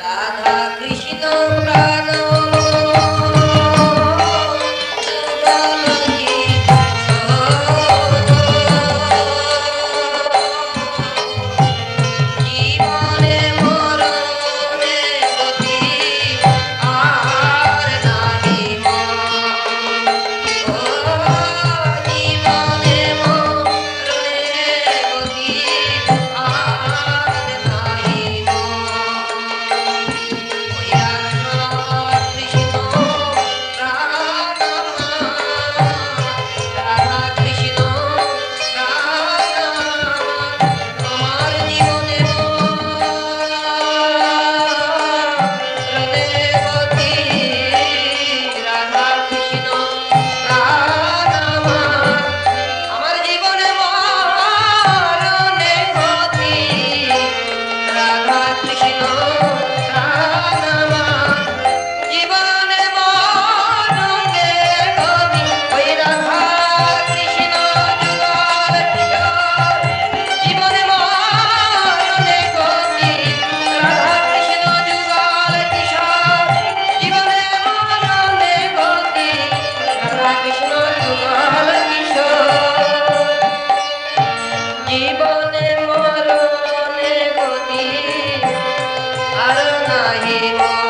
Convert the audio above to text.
राधा कृष्ण জীবনে মরণে গতি আর নাহি মন